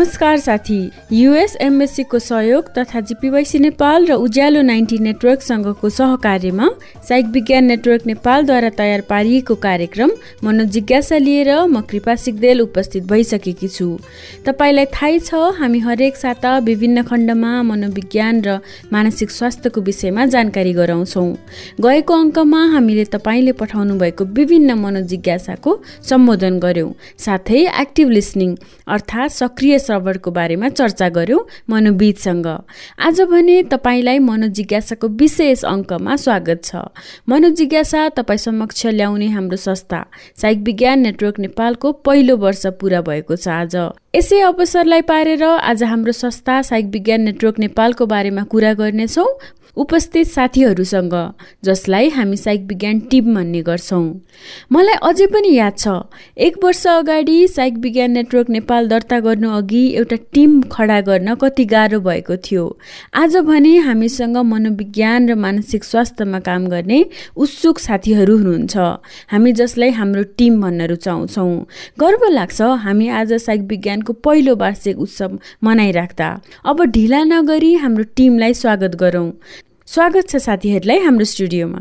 नमस्कार साथी। युएस एमएससीको सहयोग तथा जिपिवाइसी नेपाल र उज्यालो नाइन्टी नेटवर्कसँगको सहकार्यमा साइक विज्ञान नेटवर्क नेपालद्वारा तयार पारिएको कार्यक्रम मनोजिज्ञासा लिएर म कृपा सिग्देल उपस्थित भइसकेकी छु। तपाईँलाई थाहै छ हामी हरेक साता विभिन्न खण्डमा मनोविज्ञान र मानसिक स्वास्थ्यको विषयमा जानकारी गराउँछौँ। गएको अङ्कमा हामीले तपाईँले पठाउनु भएको विभिन्न मनोजिज्ञासाको सम्बोधन गऱ्यौँ साथै एक्टिभ लिसनिङ अर्थात् सक्रिय सर्भरको बारेमा चर्चा गऱ्यौँ मनोविदसँग आज भने तपाईँलाई मनोजिज्ञासाको विशेष अङ्कमा स्वागत छ। मनोजिज्ञासा तपाईँ समक्ष ल्याउने हाम्रो संस्था साइक विज्ञान नेटवर्क नेपालको पहिलो वर्ष पुरा भएको छ आज। यसै अवसरलाई पारेर आज हाम्रो संस्था साइक विज्ञान नेटवर्क नेपालको बारेमा कुरा गर्नेछौँ। उपस्थित साथीहरूसँग जसलाई हामी साइक विज्ञान टिम भन्ने गर्छौँ। मलाई अझै पनि याद छ एक वर्ष अगाडि साइक विज्ञान नेटवर्क नेपाल दर्ता गर्नु अघि एउटा टिम खडा गर्न कति गाह्रो भएको थियो। आज भने हामीसँग मनोविज्ञान र मानसिक स्वास्थ्यमा काम गर्ने उत्सुक साथीहरू हुनुहुन्छ। हामी जसलाई हाम्रो टिम भन्न रुचाउँछौँ। गर्व लाग्छ हामी आज साइक विज्ञानको पहिलो वार्षिक उत्सव मनाइराख्दा। अब ढिला नगरी हाम्रो टिमलाई स्वागत गरौँ। स्वागत छ साथीहरूलाई हाम्रो स्टुडियोमा।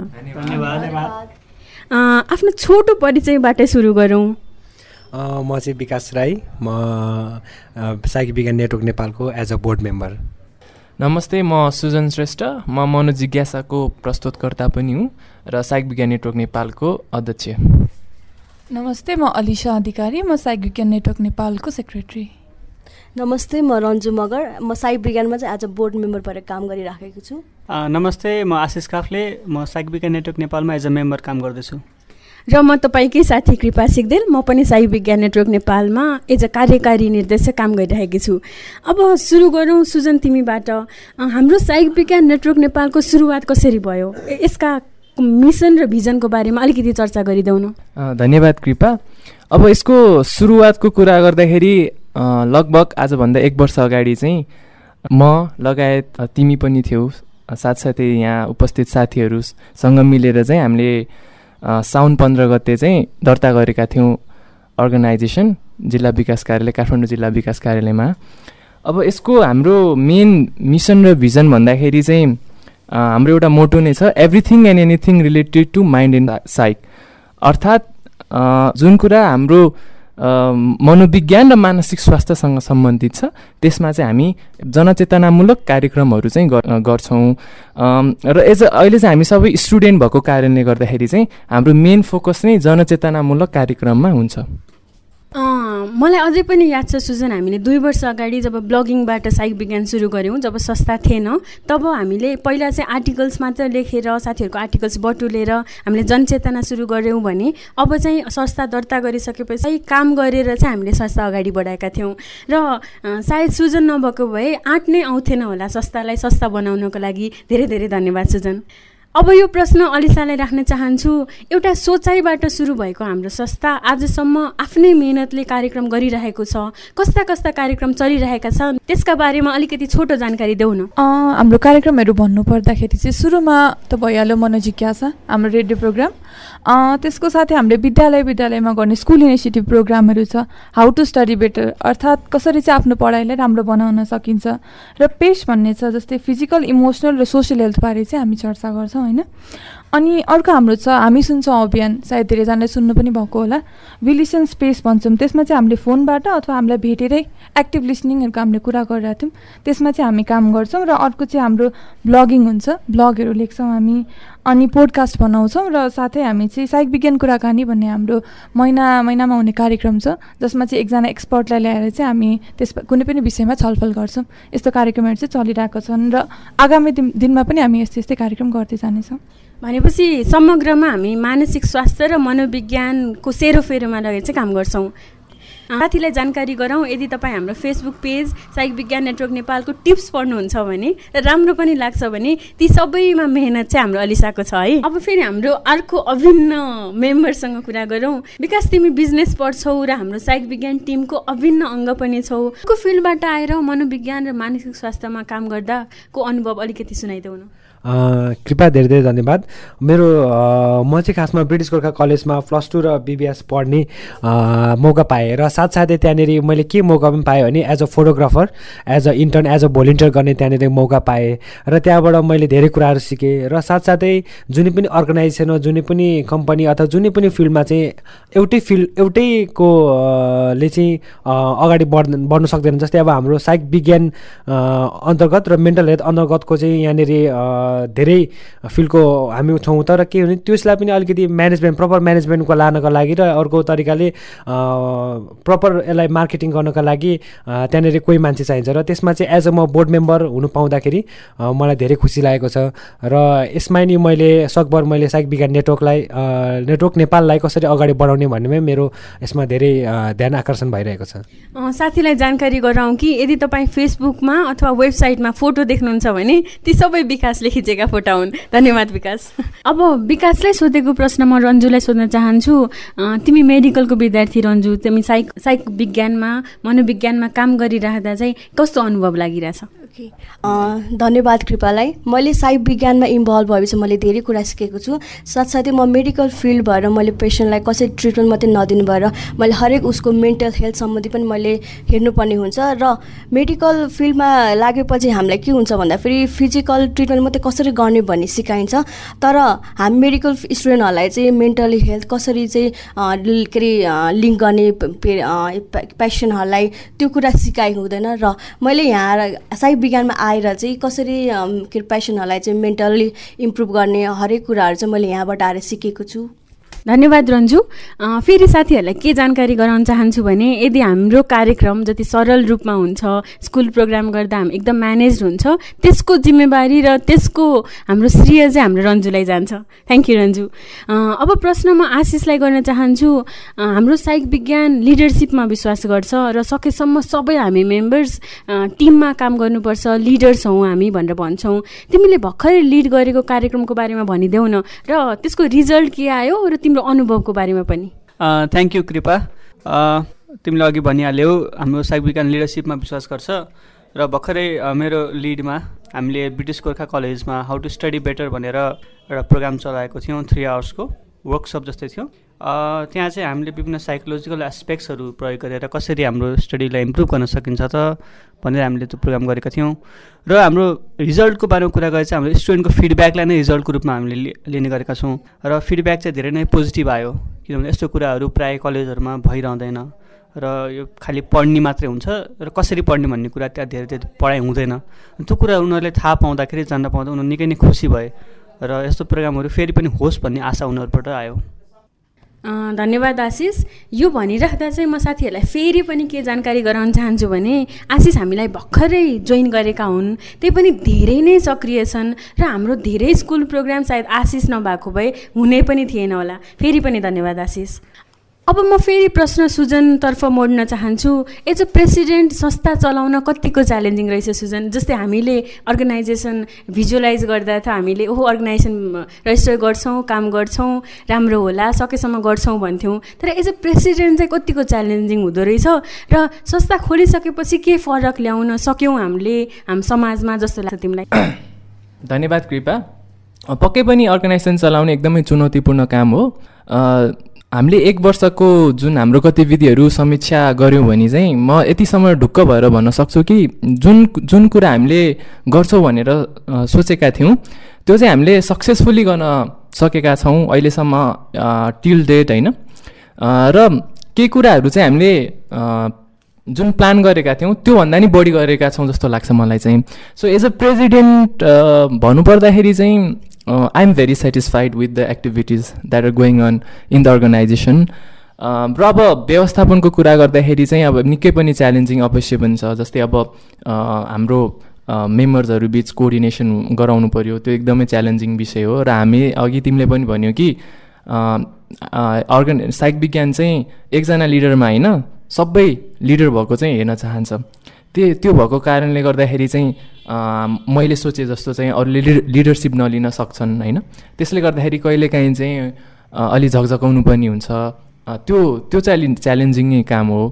आफ्नो छोटो परिचयबाट सुरु गरौँ। म चाहिँ विकास राई। म साइकी विज्ञान नेटवर्क नेपालको एज अ बोर्ड मेम्बर नमस्ते म सुजन श्रेष्ठ। म मनोजिज्ञासाको प्रस्तुतकर्ता पनि हुँ र साइक विज्ञान नेटवर्क नेपालको अध्यक्ष। नमस्ते म अलिसा अधिकारी। म साइक विज्ञान नेटवर्क नेपालको सेक्रेटरी। नमस्ते म रन्जु मगर। म साइक विज्ञानमा चाहिँ आज बोर्ड मेम्बर भएर काम गरिराखेको छु। नमस्ते म आशिष काफले। म साइक विज्ञान नेटवर्क नेपालमा एज अ मेम्बर काम गर्दैछु। र म तपाईँकै साथी कृपा सिक्देल म पनि साई विज्ञान नेटवर्क नेपालमा एज अ कार्यकारी निर्देशक काम गरिरहेकी छु। अब सुरु गरौँ सुजन तिमीबाट। हाम्रो साइक विज्ञान नेटवर्क नेपालको सुरुवात कसरी भयो? यसका मिसन र भिजनको बारेमा अलिकति चर्चा गरिदेऊ न। धन्यवाद कृपा। अब यसको सुरुवातको कुरा गर्दाखेरि लगभग आजभन्दा एक वर्ष अगाडि चाहिँ म लगायत तिमी पनि थियौ साथसाथै यहाँ उपस्थित साथीहरूसँग मिलेर चाहिँ हामीले साउन पन्ध्र गते चाहिँ दर्ता गरेका थियौँ अर्गनाइजेसन जिल्ला विकास कार्यालय काठमाडौँ जिल्ला विकास कार्यालयमा। अब यसको हाम्रो मेन मिसन र भिजन भन्दाखेरि चाहिँ हाम्रो एउटा मोटो नै छ everything and anything related to mind and psych अर्थात् जुन कुरा हाम्रो मनोविज्ञान र मानसिक स्वास्थ्यसँग सम्बन्धित छ। त्यसमा चाहिँ हामी जनचेतनामूलक कार्यक्रमहरू चाहिँ गर्छौँ। र एज अहिले चाहिँ हामी सबै स्टुडेन्ट भएको कारणले गर्दाखेरि चाहिँ हाम्रो मेन फोकस नै जनचेतनामूलक कार्यक्रममा हुन्छ। मलाई अझै पनि याद छ सुजन हामीले दुई वर्ष अगाडि जब ब्लगिङबाट साइक विज्ञान सुरु गऱ्यौँ जब सस्ता थिएन तब हामीले पहिला चाहिँ आर्टिकल्स मात्र लेखेर साथीहरूको आर्टिकल्स बटुलेर हामीले जनचेतना सुरु गऱ्यौँ भने अब चाहिँ संस्था दर्ता गरिसकेपछि काम गरेर चाहिँ हामीले संस्था अगाडि बढाएका थियौँ। र सायद सुजन नभएको भए आँट नै आउँथेन होला संस्थालाई सस्ता बनाउनको लागि। धेरै धेरै धन्यवाद सुजन। अब यो प्रश्न अलिसालाई राख्न चाहन्छु। एउटा सोचाइबाट सुरु भएको हाम्रो संस्था आजसम्म आफ्नै मेहनतले कार्यक्रम गरिरहेको छ। कस्ता कस्ता कार्यक्रम चलिरहेका छन् त्यसका बारेमा अलिकति छोटो जानकारी देऊ न। हाम्रो कार्यक्रमहरू भन्नुपर्दाखेरि चाहिँ सुरुमा त भइहाल्यो मनोजिज्ञासा हाम्रो रेडियो प्रोग्राम। त्यसको साथै हामीले विद्यालय विद्यालयमा गर्ने स्कुल इनिसिएटिभ प्रोग्रामहरू छ हाउ टु स्टडी बेटर अर्थात् कसरी चाहिँ आफ्नो पढाइलाई राम्रो बनाउन सकिन्छ। र पेस भन्ने छ जस्तै फिजिकल इमोसनल र सोसियल हेल्थबारे चाहिँ हामी चर्चा गर्छौँ। होइन? अनि अर्को हाम्रो छ हामी सुन्छौँ अभियान। सायद धेरैजनाले सुन्नु पनि भएको होला। विलिसन स्पेस भन्छौँ। त्यसमा चाहिँ हामीले फोनबाट अथवा हामीलाई भेटेरै एक्टिभ लिसनिङहरूको हामीले कुरा गरिरहेको थियौँ। त्यसमा चाहिँ हामी काम गर्छौँ र अर्को चाहिँ हाम्रो ब्लगिङ हुन्छ। ब्लगहरू लेख्छौँ हामी अनि पोडकास्ट बनाउँछौँ र साथै हामी चाहिँ साइक विज्ञान कुराकानी भन्ने हाम्रो महिना महिनामा हुने कार्यक्रम छ जसमा चाहिँ एकजना एक्सपर्टलाई ल्याएर चाहिँ हामी त्यस कुनै पनि विषयमा छलफल गर्छौँ। यस्तो कार्यक्रमहरू चाहिँ चलिरहेको छन् र आगामी दिन दिनमा पनि हामी यस्तै यस्तै कार्यक्रम गर्दै जानेछौँ। भनेपछि समग्रमा हामी मानसिक स्वास्थ्य र मनोविज्ञानको सेरोफेरोमा लगेर चाहिँ काम गर्छौँ। साथीलाई जानकारी गरौँ यदि तपाईँ हाम्रो Facebook page psych Vigyan network नेपालको टिप्स पढ्नुहुन्छ भने र राम्रो पनि लाग्छ भने ती सबैमा मेहनत चाहिँ हाम्रो अलिसाको छ है। अब फेरि हाम्रो अर्को अभिन्न मेम्बरसँग कुरा गरौँ। विकास तिमी बिजनेस पढ्छौ र हाम्रो साइक विज्ञान टिमको अभिन्न अङ्ग पनि छौ। को फिल्डबाट आएर मनोविज्ञान र मानसिक स्वास्थ्यमा काम गर्दाको अनुभव अलिकति सुनाइदेऊ न। कृपया धेरै धेरै धन्यवाद। मेरो म चाहिँ खासमा ब्रिटिस गोर्खा कलेजमा प्लस टू र बिबिएस पढ्ने मौका पाएँ र साथसाथै त्यहाँनिर मैले के मौका पनि पाएँ भने as a photographer as a intern as a volunteer गर्ने त्यहाँनिर मौका पाएँ र त्यहाँबाट मैले धेरै कुराहरू सिकेँ र साथसाथै जुनै पनि अर्गनाइजेसन जुनै पनि कम्पनी अथवा जुनै पनि फिल्डमा चाहिँ एउटै फिल्ड एउटैको ले चाहिँ अगाडि बढ बढ्नु सक्दैन जस्तै अब हाम्रो साइक विज्ञान अन्तर्गत र मेन्टल हेल्थ अन्तर्गतको चाहिँ यहाँनिर धेरै फिल्डको हामी छौँ तर के भने त्यसलाई पनि अलिकति म्यानेजमेन्ट प्रपर म्यानेजमेन्टको लानको लागि र अर्को तरिकाले प्रपर यसलाई मार्केटिङ गर्नको लागि त्यहाँनिर कोही मान्छे चाहिन्छ र त्यसमा चाहिँ एज अ म बोर्ड मेम्बर हुनु पाउँदाखेरि मलाई धेरै खुसी लागेको छ। र यसमा नि मैले सकभर मैले साइक विज्ञान नेटवर्कलाई नेटवर्क नेपाललाई कसरी अगाडि बढाउने भन्नेमै मेरो यसमा धेरै ध्यान आकर्षण भइरहेको छ। साथीलाई जानकारी गराउँ कि यदि तपाईँ फेसबुकमा अथवा वेबसाइटमा फोटो देख्नुहुन्छ भने ती सबै विकासले खिचेका फोटा हुन् धन्यवाद विकास। अब विकासलाई सोधेको प्रश्न म रन्जुलाई सोध्न चाहन्छु। तिमी मेडिकलको विद्यार्थी रन्जु तिमी साइक साइक विज्ञानमा मनोविज्ञानमा काम गरिरहँदा चाहिँ कस्तो अनुभव लागिरहेछ? ओके। धन्यवाद कृपालाई। मैले साइब विज्ञानमा इन्भल्भ भएपछि मैले धेरै कुरा सिकेको छु। साथसाथै म मेडिकल फिल्ड भएर मैले पेसेन्टलाई कसरी ट्रिटमेन्ट मात्रै नदिनु भएर मैले हरेक उसको मेन्टल हेल्थ सम्बन्धी पनि मैले हेर्नुपर्ने हुन्छ। र मेडिकल फिल्डमा लागेपछि हामीलाई के हुन्छ भन्दाखेरि फिजिकल ट्रिटमेन्ट मात्रै कसरी गर्ने भन्ने सिकाइन्छ। तर हामी मेडिकल स्टुडेन्टहरूलाई चाहिँ मेन्टली हेल्थ कसरी चाहिँ के अरे लिङ्क गर्ने पेसेन्टहरूलाई त्यो कुरा सिकाएको हुँदैन र मैले यहाँ साइब विज्ञानमा आएर चाहिँ कसरी के पेसेन्टहरूलाई चाहिँ मेन्टल्ली इम्प्रुभ गर्ने हरेक कुराहरू चाहिँ मैले यहाँबाट आएर सिकेको छु। धन्यवाद रन्जु। फेरि साथीहरूलाई के जानकारी गराउन चाहन्छु भने यदि हाम्रो कार्यक्रम जति सरल रूपमा हुन्छ स्कुल प्रोग्राम गर्दा हामी एकदम म्यानेज हुन्छ त्यसको जिम्मेवारी र त्यसको हाम्रो श्रेय चाहिँ हाम्रो रन्जुलाई जान्छ। Thank you Ranju. अब प्रश्न म आशिषलाई गर्न चाहन्छु हाम्रो साइक विज्ञान लिडरसिपमा विश्वास गर्छ र सकेसम्म सबै हामी मेम्बर्स टिममा काम गर्नुपर्छ लिडर्स हौँ हामी भनेर भन्छौँ। तिमीले भर्खरै लिड गरेको कार्यक्रमको बारेमा भनिदेऊ न र त्यसको रिजल्ट के आयो र तिम्रो अनुभवको बारेमा पनि। थ्याङ्क यू कृपा। तिमीले अघि भनिहाल्यौ हाम्रो साइक विज्ञान लिडरसिपमा विश्वास गर्छ र भर्खरै मेरो लिडमा हामीले ब्रिटिस गोर्खा कलेजमा हाउ टु स्टडी बेटर भनेर एउटा प्रोग्राम चलाएको थियौँ थ्री आवर्सको वर्कसप जस्तै थियो। त्यहाँ चाहिँ हामीले विभिन्न साइकोलोजिकल एस्पेक्ट्सहरू प्रयोग गरेर कसरी हाम्रो स्टडीलाई इम्प्रुभ गर्न सकिन्छ त भनेर हामीले त्यो प्रोग्राम गरेका थियौँ। र हाम्रो रिजल्टको बारेमा कुरा गरेर चाहिँ हाम्रो स्टुडेन्टको फिडब्याकलाई नै रिजल्टको रूपमा हामीले लिने गरेका छौँ। र फिडब्याक चाहिँ धेरै नै पोजिटिभ आयो किनभने यस्तो कुराहरू प्रायः कलेजहरूमा भइरहँदैन। र यो खालि पढ्ने मात्रै हुन्छ र कसरी पढ्ने भन्ने कुरा त्यहाँ धेरै धेरै पढाइ हुँदैन। त्यो कुरा उनीहरूले थाहा पाउँदाखेरि जान्न पाउँदा उनीहरू निकै नै खुसी भए। र यस्तो प्रोग्रामहरू फेरि पनि होस् भन्ने आशा उनीहरूबाट आयो। धन्यवाद आशिष। यो भनिराख्दा चाहिँ म साथीहरूलाई फेरि पनि के जानकारी गराउन चाहन्छु भने आशिष हामीलाई भर्खरै जोइन गरेका हुन्। त्यही पनि धेरै नै सक्रिय छन् र हाम्रो धेरै स्कुल प्रोग्राम सायद आशिष नभएको भए हुने पनि थिएन होला। फेरि पनि धन्यवाद आशिष। अब म फेरि प्रश्न सुजनतर्फ मोड्न चाहन्छु। एज अ प्रेसिडेन्ट संस्था चलाउन कतिको च्यालेन्जिङ रहेछ सुजन? जस्तै हामीले अर्गनाइजेसन भिजुअलाइज गर्दा त हामीले ओहो अर्गनाइजेसन रेजिस्टर गर्छौँ काम गर्छौँ राम्रो होला सकेसम्म गर्छौँ भन्थ्यौँ। तर एज अ प्रेसिडेन्ट चाहिँ कतिको च्यालेन्जिङ हुँदो रहेछ? र संस्था खोलिसकेपछि के फरक ल्याउन सक्यौँ हामीले हाम्रो समाजमा जस्तो लाग्छ तिमीलाई? धन्यवाद कृपा। पक्कै पनि अर्गनाइजेसन चलाउने एकदमै चुनौतीपूर्ण काम हो। हामीले एक वर्षको जुन हाम्रो गतिविधिहरू समीक्षा गऱ्यौँ भने चाहिँ म यतिसम्म ढुक्क भएर भन्न सक्छु कि जुन जुन कुरा हामीले गर्छौँ भनेर सोचेका थियौँ त्यो चाहिँ हामीले सक्सेसफुल्ली गर्न सकेका छौँ अहिलेसम्म टिल डेट होइन। र केही कुराहरू चाहिँ हामीले जुन प्लान गरेका थियौँ त्योभन्दा नि बढी गरेका छौँ जस्तो लाग्छ मलाई चाहिँ। सो एज अ प्रेजिडेन्ट भन्नुपर्दाखेरि चाहिँ am very satisfied with the activities that are going on in the organisation र अब व्यवस्थापनको कुरा गर्दाखेरि चाहिँ अब निकै पनि च्यालेन्जिङ अवश्य पनि छ। जस्तै अब हाम्रो मेम्बर्सहरू बिच कोअर्डिनेसन गराउनु पऱ्यो त्यो एकदमै च्यालेन्जिङ विषय हो। र हामी अघि तिमीले पनि भन्यो कि अर्गन साइक विज्ञान चाहिँ एकजना लिडरमा होइन सबै लिडर भएको चाहिँ हेर्न चाहन्छ। त्यो त्यो भएको कारणले गर्दाखेरि चाहिँ मैले सोचे जस्तो चाहिँ अरूले लिडर लिडरसिप नलिन सक्छन् होइन? त्यसले गर्दाखेरि कहिलेकाहीँ चाहिँ अलि झकझकाउनु पनि हुन्छ। त्यो त्यो च्यालेन्ज च्यालेन्जिङ काम हो।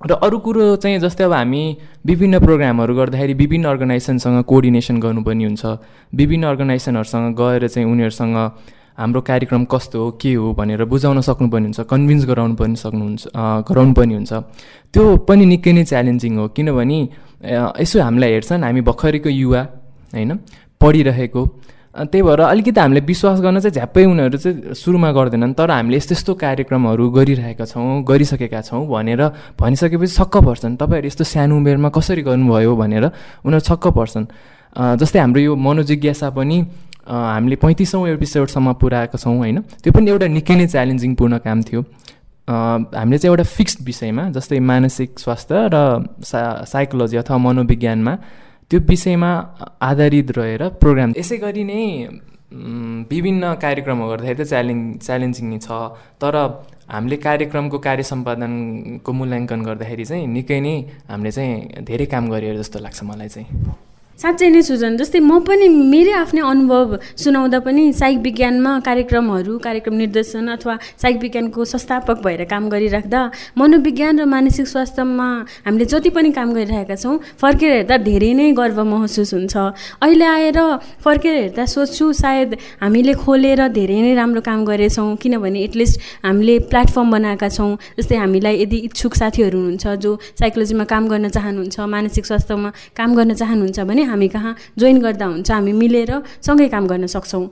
र अरू कुरो चाहिँ जस्तै अब हामी विभिन्न प्रोग्रामहरू गर्दाखेरि विभिन्न अर्गनाइजेसनसँग कोअर्डिनेसन गर्नुपर्ने हुन्छ। विभिन्न अर्गनाइजेसनहरूसँग गएर चाहिँ उनीहरूसँग हाम्रो कार्यक्रम कस्तो हो के हो भनेर बुझाउन सक्नुपर्ने हुन्छ कन्भिन्स गराउनु पनि सक्नुहुन्छ गराउनु पर्ने हुन्छ। त्यो पनि निकै नै च्यालेन्जिङ हो किनभने यसो हामीलाई हेर्छन् हामी भर्खरैको युवा होइन पढिरहेको। त्यही भएर अलिकति हामीले विश्वास गर्न चाहिँ झ्याप्पै उनीहरू चाहिँ सुरुमा गर्दैनन् तर हामीले यस्तो यस्तो कार्यक्रमहरू गरिरहेका छौँ गरिसकेका छौँ भनेर भनिसकेपछि छक्क पर्छन्। तपाईँहरू यस्तो सानो उमेरमा कसरी गर्नुभयो भनेर उनीहरू छक्क पर्छन्। जस्तै हाम्रो यो मनोजिज्ञासा पनि हामीले पैँतिसौँ एपिसोडसम्म पुऱ्याएका छौँ होइन? त्यो पनि एउटा निकै नै च्यालेन्जिङपूर्ण काम थियो। हामीले चाहिँ एउटा फिक्स्ड विषयमा जस्तै मानसिक स्वास्थ्य र सा साइकोलोजी अथवा मनोविज्ञानमा त्यो विषयमा आधारित रहेर प्रोग्राम यसै गरी नै विभिन्न कार्यक्रमहरू गर्दाखेरि त च्यालेन्ज च्यालेन्जिङ छ। तर हामीले कार्यक्रमको कार्य सम्पादनको मूल्याङ्कन गर्दाखेरि चाहिँ निकै नै हामीले चाहिँ धेरै काम गरेर जस्तो लाग्छ मलाई चाहिँ। साँच्चै नै सुजन जस्तै म पनि मेरै आफ्नै अनुभव सुनाउँदा पनि साइक विज्ञानमा कार्यक्रमहरू कार्यक्रम निर्देशन अथवा साइक विज्ञानको संस्थापक भएर काम गरिराख्दा मनोविज्ञान र मानसिक स्वास्थ्यमा हामीले जति पनि काम गरिरहेका छौँ फर्केर हेर्दा धेरै नै गर्व महसुस हुन्छ। अहिले आएर फर्केर हेर्दा सोध्छु सायद हामीले खोलेर धेरै नै राम्रो काम गरेछौँ किनभने एटलिस्ट हामीले प्लेटफर्म बनाएका छौँ जस्तै हामीलाई यदि इच्छुक साथीहरू हुनुहुन्छ जो साइकोलोजीमा काम गर्न चाहनुहुन्छ मानसिक स्वास्थ्यमा काम गर्न चाहनुहुन्छ भने हामी कहाँ जोइन गर्दा हुन्छ हामी मिलेर सँगै काम गर्न सक्छौँ।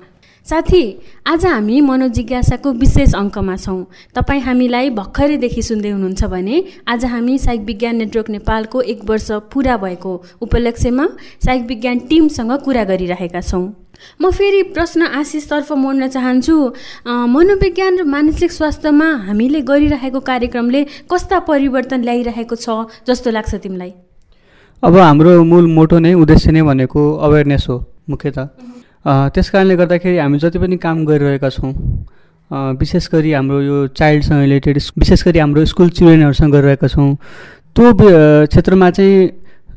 साथी आज हामी मनोजिज्ञासाको विशेष अङ्कमा छौँ। तपाईँ हामीलाई भर्खरैदेखि सुन्दै हुनुहुन्छ भने आज हामी साइक विज्ञान नेटवर्क नेपालको एक वर्ष पुरा भएको उपलक्ष्यमा साइक विज्ञान टिमसँग कुरा गरिरहेका छौँ। म फेरि प्रश्न आशिषतर्फ मोड्न चाहन्छु मनोविज्ञान र मानसिक स्वास्थ्यमा हामीले गरिरहेको कार्यक्रमले कस्ता परिवर्तन ल्याइरहेको छ जस्तो लाग्छ तिमीलाई? अब हाम्रो मूल मोटो नै उद्देश्य नै भनेको अवेरनेस हो मुख्यत त्यस कारणले गर्दाखेरि हामी जति पनि काम गरिरहेका छौँ विशेष गरी हाम्रो यो चाइल्डसँग रिलेटेड विशेष गरी हाम्रो स्कुल चिल्ड्रेनहरूसँग गरिरहेका छौँ त्यो क्षेत्रमा चाहिँ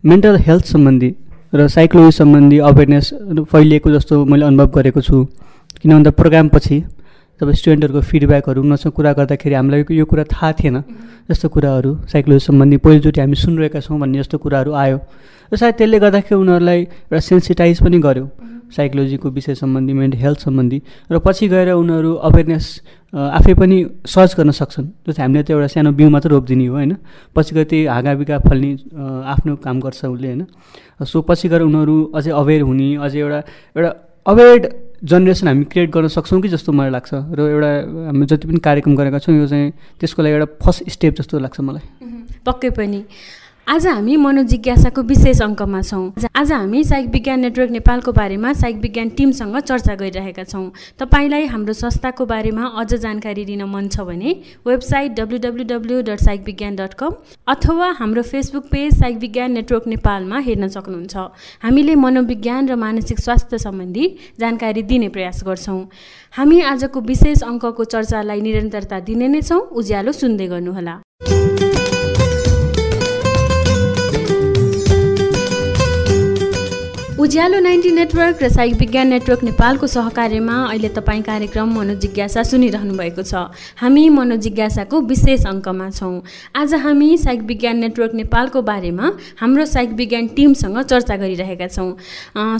मेन्टल हेल्थ सम्बन्धी र साइकोलोजी सम्बन्धी अवेरनेस फैलिएको जस्तो मैले अनुभव गरेको छु। किन भन्दा प्रोग्रामपछि जब स्टुडेन्टहरूको फिडब्याकहरू उनीहरूसँग कुरा गर्दाखेरि हामीलाई यो कुरा थाहा थिएन। जस्तो कुराहरू साइकोलोजी सम्बन्धी पहिलोचोटि हामी सुनिरहेका छौँ भन्ने जस्तो कुराहरू आयो। र सायद त्यसले गर्दाखेरि उनीहरूलाई एउटा सेन्सिटाइज पनि गर्यो। साइकोलोजीको विषय सम्बन्धी मेन्टल हेल्थ सम्बन्धी। र पछि गएर उनीहरू अवेरनेस आफै पनि सर्च गर्न सक्छन्। जस्तै हामीले त एउटा सानो बिउ मात्र रोपिदिने हो होइन? पछि गएर त्यही हाँगाबिगा फल्ने आफ्नो काम गर्छ उसले होइन? सो पछि गएर उनीहरू अझै अवेर हुने अझै एउटा एउटा अवेर जेनेरेसन हामी क्रिएट गर्न सक्छौँ कि जस्तो मलाई लाग्छ? र एउटा हामी जति पनि कार्यक्रम गरेका छौँ यो चाहिँ त्यसको लागि एउटा फर्स्ट स्टेप जस्तो लाग्छ मलाई। पक्कै पनि। आज हामी मनोजिज्ञासाको विशेष अङ्कमा छौँ। आज हामी साइक विज्ञान नेटवर्क नेपालको बारेमा साइक विज्ञान टिमसँग चर्चा गरिरहेका छौँ। तपाईँलाई हाम्रो संस्थाको बारेमा अझ जानकारी लिन मन छ भने website W W W dot psych Vigyan dot com अथवा हाम्रो Facebook page psych Vigyan network नेपालमा हेर्न सक्नुहुन्छ। हामीले मनोविज्ञान र मानसिक स्वास्थ्य सम्बन्धी जानकारी दिने प्रयास गर्छौँ। हामी आजको विशेष अङ्कको चर्चालाई निरन्तरता दिने नै छौँ। उज्यालो सुन्दै गर्नुहोला। उज्यालो नाइन्टी नेटवर्क र साइक विज्ञान नेटवर्क नेपालको सहकार्यमा अहिले तपाईँ कार्यक्रम मनोजिज्ञासा सुनिरहनु भएको छ। हामी मनोजिज्ञासाको विशेष अङ्कमा छौँ। आज हामी साइक विज्ञान नेटवर्क नेपालको बारेमा हाम्रो साइक विज्ञान टिमसँग चर्चा गरिरहेका छौँ।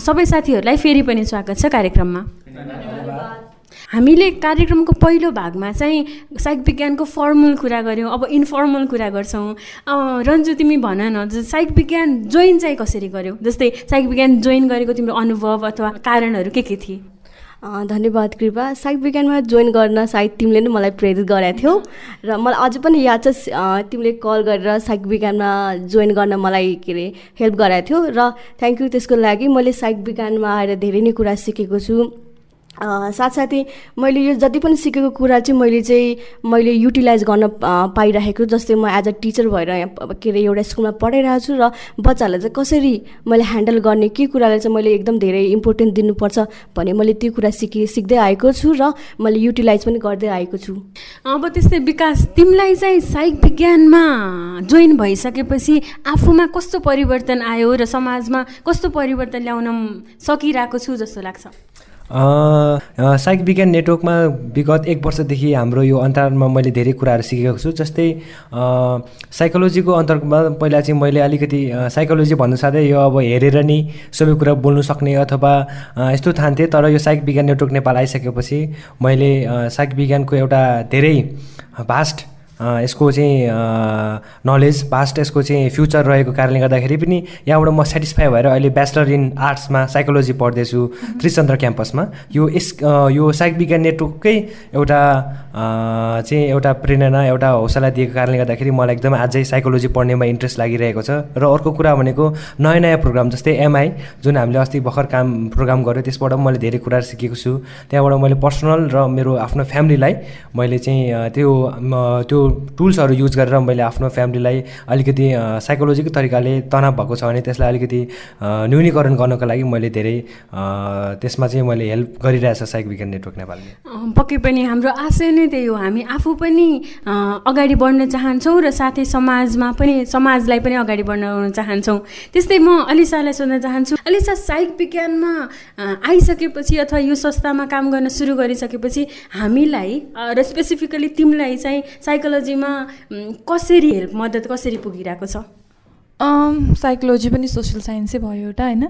सबै साथीहरूलाई फेरि पनि स्वागत छ कार्यक्रममा। हामीले कार्यक्रमको पहिलो भागमा चाहिँ साइक विज्ञानको फर्मल कुरा गऱ्यौँ अब इन्फर्मल कुरा गर्छौँ। रन्जु तिमी भन न साइक विज्ञान जोइन चाहिँ कसरी गर्यौ जस्तै साइक विज्ञान जोइन गरेको तिम्रो अनुभव अथवा कारणहरू के के थिए? धन्यवाद कृपा। साइक विज्ञानमा जोइन गर्न सायद तिमीले नै मलाई प्रेरित गराएको थियौ। र मलाई अझै पनि याद छ तिमीले कल गरेर साइक विज्ञानमा जोइन गर्न मलाई के अरे हेल्प गराएको थियो। र थ्याङ्क यू त्यसको लागि मैले साइक विज्ञानमा आएर धेरै नै कुरा सिकेको छु। साथसाथै मैले यो जति पनि सिकेको कुरा चाहिँ मैले चाहिँ मैले युटिलाइज गर्न पाइरहेको जस्तै म एज अ टिचर भएर के अरे एउटा स्कुलमा पढाइरहेको छु र बच्चाहरूलाई चाहिँ कसरी मैले ह्यान्डल गर्ने के कुरालाई चाहिँ मैले एकदम धेरै इम्पोर्टेन्ट दिनुपर्छ भने मैले त्यो कुरा सिकि सिक्दै आएको छु र मैले युटिलाइज पनि गर्दै आएको छु। अब त्यस्तै विकास तिमीलाई चाहिँ साइक विज्ञानमा जोइन भइसकेपछि आफूमा कस्तो परिवर्तन आयो र समाजमा कस्तो परिवर्तन ल्याउन सकिरहेको छु जस्तो लाग्छ? साइक विज्ञान नेटवर्कमा विगत एक वर्षदेखि हाम्रो यो अन्तरालमा मैले धेरै कुराहरू सिकेको छु जस्तै साइकोलोजीको अन्तर्गतमा पहिला चाहिँ मैले अलिकति साइकोलोजी भन्नु साथै यो अब हेरेर नै सबै कुरा बोल्नु सक्ने अथवा यस्तो ठान्थेँ तर यो साइक विज्ञान नेटवर्क नेपाल आइसकेपछि मैले साइक विज्ञानको एउटा धेरै भास्ट यसको चाहिँ नलेज पास्ट यसको चाहिँ फ्युचर रहेको कारणले गर्दाखेरि पनि यहाँबाट म सेटिस्फाई भएर अहिले ब्याचलर इन आर्ट्समा साइकोलोजी पढ्दैछु त्रिचन्द्र क्याम्पसमा। यो यस यो साइक विज्ञान नेटवर्ककै एउटा चाहिँ एउटा प्रेरणा एउटा हौसला दिएको कारणले गर्दाखेरि मलाई एकदम अझै साइकोलोजी पढ्नेमा इन्ट्रेस्ट लागिरहेको छ। र अर्को कुरा भनेको नयाँ नयाँ प्रोग्राम जस्तै एमआई जुन हामीले अस्ति भर्खर काम प्रोग्राम गऱ्यो त्यसबाट मैले धेरै कुराहरू सिकेको छु। त्यहाँबाट मैले पर्सनल र मेरो आफ्नो फ्यामिलीलाई मैले चाहिँ त्यो त्यो टुल्सहरू युज गरेर मैले आफ्नो फ्यामिलीलाई अलिकति साइकोलोजीको तरिकाले तनाव भएको छ भने त्यसलाई अलिकति न्यूनीकरण गर्नको लागि मैले धेरै त्यसमा चाहिँ मैले हेल्प गरिरहेछ साइक विज्ञान नेटवर्क नेपालले। पक्कै पनि हाम्रो आशय नै त्यही हो। हामी आफू पनि अगाडि बढ्न चाहन्छौँ र साथै समाजमा पनि समाजलाई पनि अगाडि बढाउन चाहन्छौँ। त्यस्तै म अलिसालाई सोध्न चाहन्छु अलिसा साइक विज्ञानमा आइसकेपछि अथवा यो संस्थामा काम गर्न सुरु गरिसकेपछि हामीलाई र स्पेसिफिकली तिमीलाई चाहिँ साइकोलोजी साइकोलोजीमा कसरी हेल्प मद्दत कसरी पुगिरहेको छ? साइकोलोजी पनि सोसियल साइन्सै भयो एउटा होइन?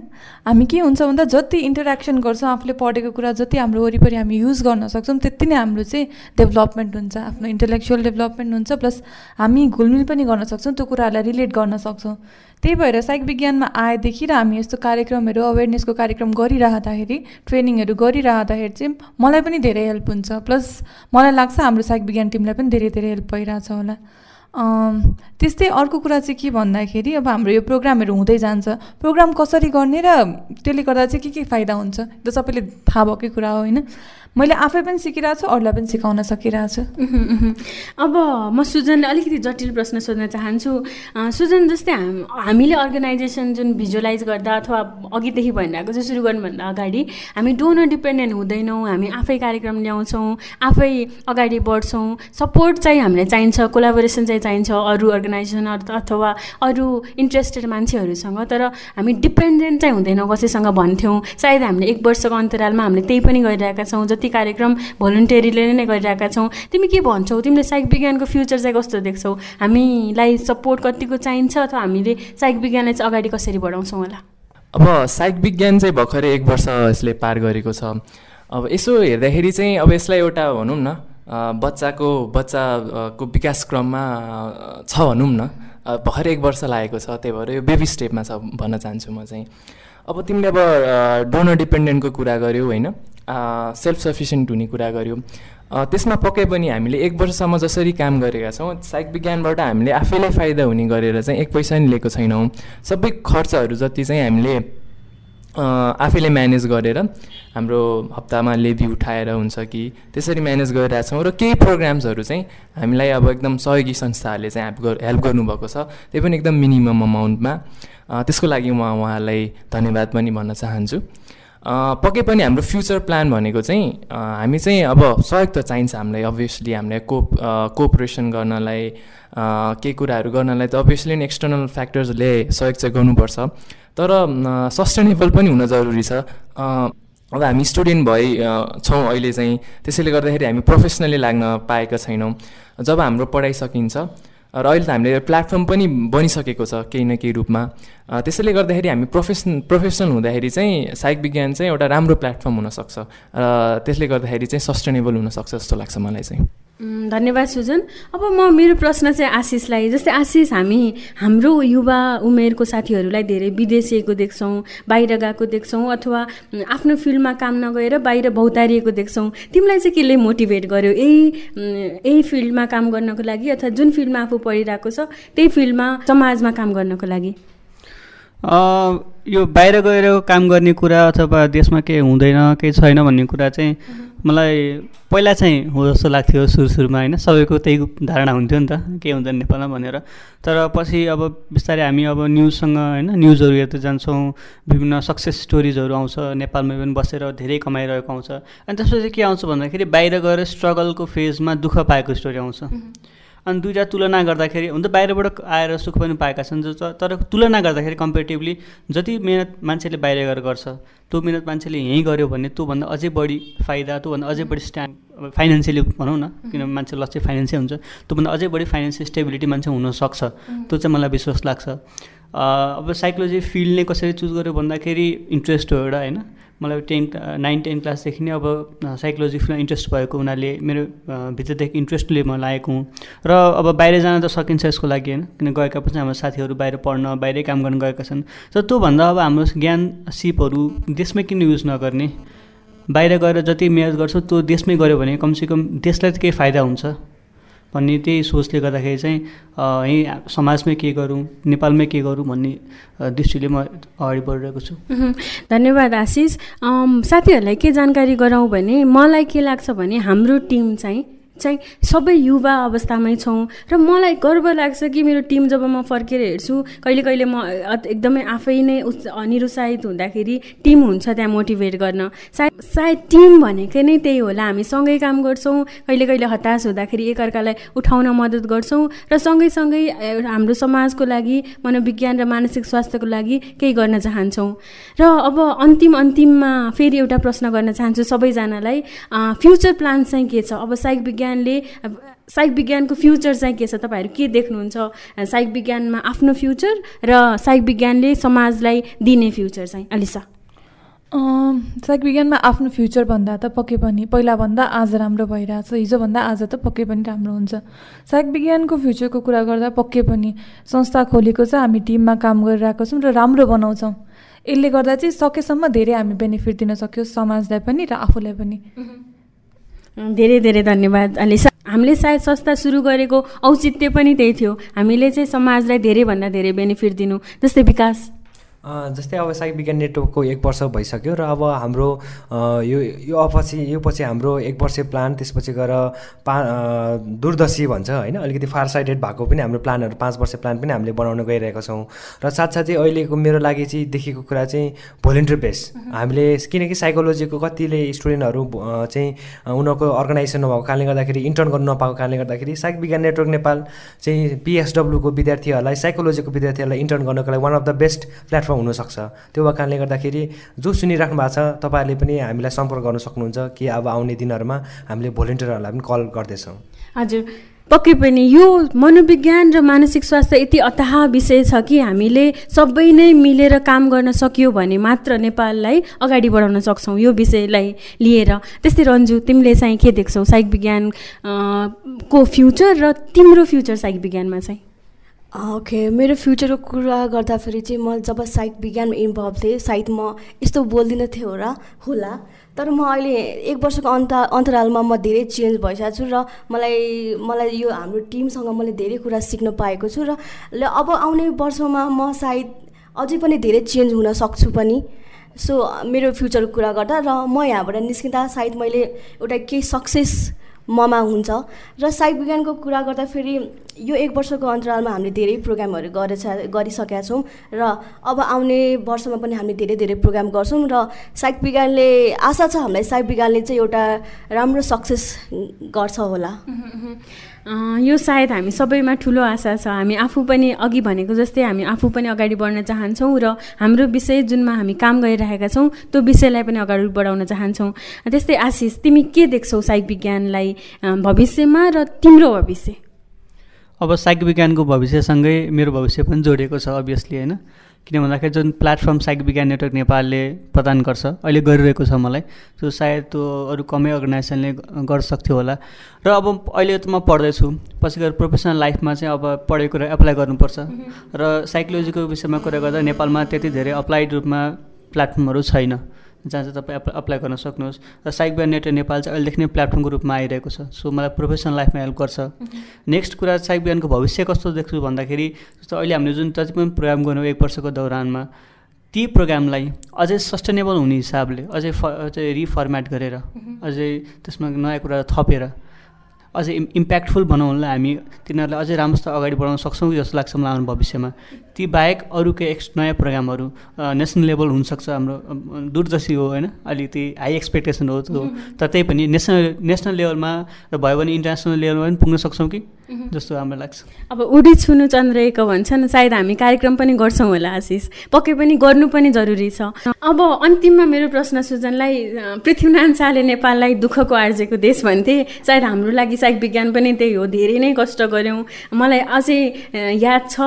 हामी के हुन्छ भन्दा जति इन्टरेक्सन गर्छौँ आफूले पढेको कुरा जति हाम्रो वरिपरि हामी युज गर्न सक्छौँ त्यति नै हाम्रो चाहिँ डेभलपमेन्ट हुन्छ आफ्नो इन्टेलेक्चुअल डेभलपमेन्ट हुन्छ प्लस हामी घुलमिल पनि गर्न सक्छौँ त्यो कुराहरूलाई रिलेट गर्न सक्छौँ। त्यही भएर साइक विज्ञानमा आएदेखि र हामी यस्तो कार्यक्रमहरू अवेरनेसको कार्यक्रम गरिरहँदाखेरि ट्रेनिङहरू गरिरहँदाखेरि चाहिँ मलाई पनि धेरै हेल्प हुन्छ प्लस मलाई लाग्छ हाम्रो साइक विज्ञान टिमलाई पनि धेरै धेरै हेल्प भइरहेछ होला। त्यस्तै अर्को कुरा चाहिँ के भन्दाखेरि अब हाम्रो यो प्रोग्रामहरू हुँदै जान्छ। प्रोग्राम कसरी गर्ने र त्यसले गर्दा चाहिँ के के फाइदा हुन्छ? त्यो सबैले थाहा भएकै कुरा हो होइन? मैले आफै पनि सिकिरहेको छु अरूलाई पनि सिकाउन सकिरहेको छु। अब म सुजनले अलिकति जटिल प्रश्न सोध्न चाहन्छु। सुजन जस्तै हाम हामीले अर्गनाइजेसन जुन भिजुअलाइज गर्दा अथवा अघिदेखि भनिरहेको चाहिँ सुरु गर्नुभन्दा अगाडि हामी डोनर डिपेन्डेन्ट हुँदैनौँ हामी आफै कार्यक्रम ल्याउँछौँ आफै अगाडि बढ्छौँ। सपोर्ट चाहिँ हामीलाई चाहिन्छ कोलाबोरेसन चाहिँ चाहिन्छ अरू अर्गनाइजेसन अथवा अरू इन्ट्रेस्टेड मान्छेहरूसँग तर हामी डिपेन्डेन्ट चाहिँ हुँदैनौँ कसैसँग भन्थ्यौँ। सायद हामीले एक वर्षको अन्तरालमा हामीले त्यही पनि गरिरहेका छौँ जति कति कार्यक्रम भोलिन्टियरीले नै गरिरहेका छौँ। तिमी के भन्छौ? तिमीले साइक विज्ञानको फ्युचर चाहिँ कस्तो देख्छौ? हामीलाई सपोर्ट कतिको चाहिन्छ अथवा हामीले साइक विज्ञानलाई चाहिँ अगाडि कसरी बढाउँछौँ होला? अब साइक विज्ञान चाहिँ भर्खरै एक वर्ष यसले पार गरेको छ। अब यसो हेर्दाखेरि चाहिँ अब यसलाई एउटा भनौँ न बच्चाको बच्चाको विकास क्रममा छ भनौँ न। भर्खरै एक वर्ष लागेको छ त्यही भएर यो बेबी स्टेपमा छ भन्न चाहन्छु म चाहिँ। अब तिमीले अब डोनर डिपेन्डेन्टको कुरा गऱ्यौ होइन? सेल्फ सफिसियन्ट हुने कुरा गऱ्यौँ। त्यसमा पक्कै पनि हामीले एक वर्षसम्म जसरी काम गरेका छौँ साइक विज्ञानबाट हामीले आफैलाई फाइदा हुने गरेर चाहिँ एक पैसा नि लिएको छैनौँ। सबै खर्चहरू जति चाहिँ हामीले आफैले म्यानेज गरेर हाम्रो हप्तामा लेबी उठाएर हुन्छ कि त्यसरी म्यानेज गरिरहेछौँ र केही प्रोग्राम्सहरू चाहिँ हामीलाई अब एकदम सहयोगी संस्थाहरूले चाहिँ हेल्प हेल्प गर्नुभएको छ। त्यही पनि एकदम मिनिमम अमाउन्टमा। त्यसको लागि म उहाँलाई धन्यवाद पनि भन्न चाहन्छु। पक्कै पनि हाम्रो फ्युचर प्लान भनेको चाहिँ हामी चाहिँ अब सहयोग त चाहिन्छ हामीलाई अभियसली हामीलाई कोप कोअपरेसन गर्नलाई केही कुराहरू गर्नलाई त अभियसली एक्सटर्नल फ्याक्टर्सले सहयोग चाहिँ गर्नुपर्छ। तर सस्टेनेबल पनि हुन जरुरी छ। अब हामी स्टुडेन्ट भइ छौँ अहिले चाहिँ त्यसैले गर्दाखेरि हामी प्रोफेसनली लाग्न पाएका छैनौँ। जब हाम्रो पढाइ सकिन्छ र अहिले त हामीले प्लेटफर्म पनि बनिसकेको छ केही न केही रूपमा। त्यसैले गर्दाखेरि हामी प्रोफेसन प्रोफेसनल हुँदाखेरि चाहिँ साइक विज्ञान चाहिँ एउटा राम्रो प्लेटफर्म हुनसक्छ। र त्यसले गर्दाखेरि चाहिँ सस्टेनेबल हुनसक्छ जस्तो लाग्छ मलाई चाहिँ। धन्यवाद सुजन। अब म मेरो प्रश्न चाहिँ आशिषलाई जस्तै आशिष हामी हाम्रो युवा उमेरको साथीहरूलाई धेरै विदेशिएको देख्छौँ बाहिर गएको देख्छौँ अथवा आफ्नो फिल्डमा काम नगएर बाहिर भौतारिएको देख्छौँ। तिमीलाई चाहिँ केले मोटिभेट गर्यो? यही यही फिल्डमा काम गर्नको लागि अथवा जुन फिल्डमा आफू पढिरहेको छ त्यही फिल्डमा समाजमा काम गर्नको लागि? यो बाहिर गएर काम गर्ने कुरा अथवा देशमा केही हुँदैन केही छैन भन्ने कुरा चाहिँ मलाई पहिला चाहिँ हो जस्तो लाग्थ्यो सुरु सुरुमा होइन सबैको त्यही धारणा हुन्थ्यो नि त के हुँदैन नेपालमा भनेर। तर पछि अब बिस्तारै हामी अब न्युजसँग होइन न्युजहरू हेर्दै जान्छौँ विभिन्न सक्सेस स्टोरिजहरू आउँछ नेपालमा पनि बसेर धेरै कमाइरहेको आउँछ। अनि त्यसपछि के आउँछ भन्दाखेरि बाहिर गएर स्ट्रगलको फेजमा दुःख पाएको स्टोरी आउँछ। अनि दुइटा तुलना गर्दाखेरि हुन त बाहिरबाट आएर सुख पनि पाएका छन् तर तुलना गर्दाखेरि कम्पेरिटिभली जति मिहिनेत मान्छेले बाहिर गएर गर्छ त्यो मिहिनेत मान्छेले यहीँ गऱ्यो भने त्योभन्दा अझै बढी फाइदा त्योभन्दा अझै बढी स्ट्यान्ड फाइनेन्सियली भनौँ न किन मान्छे लक्ष्य फाइनेन्सै हुन्छ त्योभन्दा अझै बढी फाइनेन्सियल स्टेबिलिटी मान्छे हुनसक्छ त्यो चाहिँ मलाई विश्वास लाग्छ। अब साइकोलोजी फिल्ड नै कसरी चुज गर्यो भन्दाखेरि इन्ट्रेस्ट हो एउटा होइन? मलाई टेन नाइन टेन क्लासदेखि नै अब साइकोलोजी फिल्डमा इन्ट्रेस्ट भएको हुनाले मेरो भित्रदेखि इन्ट्रेस्टले म लागेको हुँ। र अब बाहिर जान त सकिन्छ यसको लागि होइन किन गएका पनि हाम्रो साथीहरू बाहिर पढ्न बाहिरै काम गर्न गएका छन्। तर त्योभन्दा अब हाम्रो ज्ञान सिपहरू देशमै किन युज नगर्ने? बाहिर गएर जति मिहिनेत गर्छौँ त्यो देशमै गऱ्यो भने कमसेकम देशलाई त केही फाइदा हुन्छ। भन्ने त्यही सोचले गर्दाखेरि चाहिँ यहीँ समाजमै के गरौँ नेपालमै के गरौँ भन्ने दृष्टिले म अगाडि बढिरहेको छु। धन्यवाद आशिष। साथीहरूलाई के जानकारी गराउँ भने मलाई के लाग्छ भने हाम्रो टिम चाहिँ चाहिँ सबै युवा अवस्थामै छौँ र मलाई गर्व लाग्छ कि मेरो टिम जब म फर्केर हेर्छु कहिले कहिले म एकदमै आफै नै निरुत्साहित हुँदाखेरि टिम हुन्छ त्यहाँ मोटिभेट गर्न। सायद सायद टिम भनेकै नै त्यही होला। हामी सँगै काम गर्छौँ कहिले कहिले हताश हुँदाखेरि एकअर्कालाई उठाउन मद्दत गर्छौँ र सँगैसँगै हाम्रो समाजको लागि मनोविज्ञान र मानसिक स्वास्थ्यको लागि केही गर्न चाहन्छौँ। र अब अन्तिम अन्तिममा फेरि एउटा प्रश्न गर्न चाहन्छु सबैजनालाई। फ्युचर प्लान चाहिँ के छ? अब साइक विज्ञान विज्ञानले साइक विज्ञानको फ्युचर चाहिँ के छ तपाईँहरू के देख्नुहुन्छ? साइक विज्ञानमा आफ्नो फ्युचर र साइक विज्ञानले समाजलाई दिने फ्युचर चाहिँ? अलिसा। साइक विज्ञानमा आफ्नो फ्युचर भन्दा त पक्कै पनि पहिलाभन्दा आज राम्रो भइरहेछ हिजोभन्दा आज त पक्कै पनि राम्रो हुन्छ। साइक विज्ञानको फ्युचरको कुरा गर्दा पक्कै पनि संस्था खोलेको छ हामी टिममा काम गरिरहेको छौँ र राम्रो बनाउँछौँ। यसले गर्दा चाहिँ सकेसम्म धेरै हामी बेनिफिट दिन सक्यो समाजलाई पनि र आफूलाई पनि। धेरै धेरै धन्यवाद अनि हामीले सायद संस्था सुरु गरेको औचित्य पनि त्यही थियो। हामीले चाहिँ समाजलाई धेरैभन्दा धेरै बेनिफिट दिनु जस्तै विकास। जस्तै अब साइक विज्ञान नेटवर्कको एक वर्ष भइसक्यो र अब हाम्रो यो यो अपछि यो पछि हाम्रो एक वर्ष प्लान त्यसपछि गएर पा दूरदर्शी भन्छ होइन अलिकति फार साइडेड भएको पनि हाम्रो प्लानहरू पाँच वर्ष प्लान पनि हामीले बनाउन गइरहेका छौँ। र साथसाथै अहिलेको मेरो लागि चाहिँ देखेको कुरा चाहिँ भोलिन्टियर बेस। हामीले किनकि साइकोलोजीको कतिले स्टुडेन्टहरू चाहिँ उनीहरूको अर्गनाइजेसन नभएको कारणले गर्दाखेरि इन्टर्न गर्नु नपाएको कारणले गर्दाखेरि साइक विज्ञान नेटवर्क नेपाल चाहिँ पिएसडब्ल्यूको विद्यार्थीहरूलाई साइकोलोजीको विद्यार्थीहरूलाई इन्टर्न गर्नको लागि one of the best platform हुनसक्छ। त्यो कारणले गर्दाखेरि जो सुनिराख्नु भएको छ तपाईँहरूले पनि हामीलाई सम्पर्क गर्न सक्नुहुन्छ कि अब आउने दिनहरूमा हामीले भोलिन्टियरहरूलाई पनि कल गर्दैछौँ। हजुर। पक्कै पनि यो मनोविज्ञान र मानसिक स्वास्थ्य यति अथाह विषय छ कि हामीले सबै नै मिलेर काम गर्न सक्यो भने मात्र नेपाललाई अगाडि बढाउन सक्छौँ यो विषयलाई लिएर। त्यस्तै रन्जु तिमीले चाहिँ के देख्छौ? साइक विज्ञान को फ्युचर र तिम्रो फ्युचर साइक विज्ञानमा चाहिँ? ओके मेरो फ्युचरको कुरा गर्दाखेरि चाहिँ म जब साइड विज्ञानमा इन्भल्भ थिएँ सायद म यस्तो बोल्दिनँ थियो र होला तर म अहिले एक वर्षको अन्त अन्तरालमा म धेरै चेन्ज भइसकेको छु र मलाई मलाई यो हाम्रो टिमसँग मैले धेरै कुरा सिक्न पाएको छु र अब आउने वर्षमा म सायद अझै पनि धेरै चेन्ज हुन सक्छु पनि। सो मेरो फ्युचरको कुरा गर्दा र म यहाँबाट निस्किँदा सायद मैले एउटा केही सक्सेस ममा हुन्छ। र साइक विज्ञानको कुरा गर्दाखेरि यो एक वर्षको अन्तरालमा हामीले धेरै प्रोग्रामहरू गरेछ गरिसकेका छौँ र अब आउने वर्षमा पनि हामीले धेरै धेरै प्रोग्राम गर्छौँ र साइक विज्ञानले आशा छ हामीलाई साइक विज्ञानले चाहिँ एउटा राम्रो सक्सेस गर्छ होला। यो सायद हामी सबैमा ठुलो आशा छ। हामी आफू पनि अघि भनेको जस्तै हामी आफू पनि अगाडि बढ्न चाहन्छौँ र हाम्रो विषय जुनमा हामी काम गरिरहेका छौँ त्यो विषयलाई पनि अगाडि बढाउन चाहन्छौँ। त्यस्तै आशिष तिमी के देख्छौ साइक विज्ञानलाई भविष्यमा र तिम्रो भविष्य? अब साइक विज्ञानको भविष्यसँगै मेरो भविष्य पनि जोडिएको छ अभियसली होइन? किन भन्दाखेरि जुन प्लेटफर्म साइक विज्ञान नेटवर्क नेपालले प्रदान गर्छ अहिले गरिरहेको छ मलाई सो सायद त्यो अरू कमै अर्गनाइजेसनले गर्न सक्थ्यो होला। र अब अहिले त म पढ्दैछु पछि गएर प्रोफेसनल लाइफमा चाहिँ अब पढेको कुरा एप्लाई गर्नुपर्छ। र साइकोलोजीको विषयमा कुरा गर्दा नेपालमा त्यति धेरै अप्लाइड रूपमा प्लेटफर्महरू छैन। जहाँ चाहिँ तपाईँ एप्ला अप्लाई गर्न सक्नुहोस्। र साइक नेट नेपाल चाहिँ अहिलेदेखि नै प्लेटफर्मको रूपमा आइरहेको छ। सो मलाई प्रोफेसनल लाइफमा हेल्प गर्छ। नेक्स्ट कुरा साइक बिहानको भविष्य कस्तो देख्छु भन्दाखेरि जस्तो अहिले हामीले जुन जति पनि प्रोग्राम गर्यौँ एक वर्षको दौरानमा ती प्रोग्रामलाई अझै सस्टेनेबल हुने हिसाबले अझै फ अझै रिफर्मेट गरेर अझै त्यसमा नयाँ कुरा थपेर अझै इम्प्याक्टफुल बनाउनलाई हामी तिनीहरूलाई अझै राम्रोसँग अगाडि बढाउन सक्छौँ कि जस्तो लाग्छ मलाई आउने भविष्यमा। ती बाहेक अरू केही एक्स नयाँ प्रोग्रामहरू नेसनल लेभल हुनसक्छ हाम्रो दूरदर्शी हो होइन? अलिकति हाई एक्सपेक्टेसन हो त्यो तर त्यही पनि नेसनल नेसनल लेभलमा र भयो भने इन्टरनेसनल लेभलमा पनि पुग्न सक्छौँ कि? जस्तो हाम्रो लाग्छ। अब उडी छुनु चन्द्रको भन्छन् सायद हामी कार्यक्रम पनि गर्छौँ होला आशिष। पक्कै पनि गर्नु पनि जरुरी छ। अब अन्तिममा मेरो प्रश्न सुजनलाई पृथ्वीनारायण शाहले नेपाललाई दुःखको आर्जेको देश भन्थे। सायद हाम्रो लागि साहित्य विज्ञान पनि त्यही हो। धेरै नै कष्ट गऱ्यौँ। मलाई अझै याद छ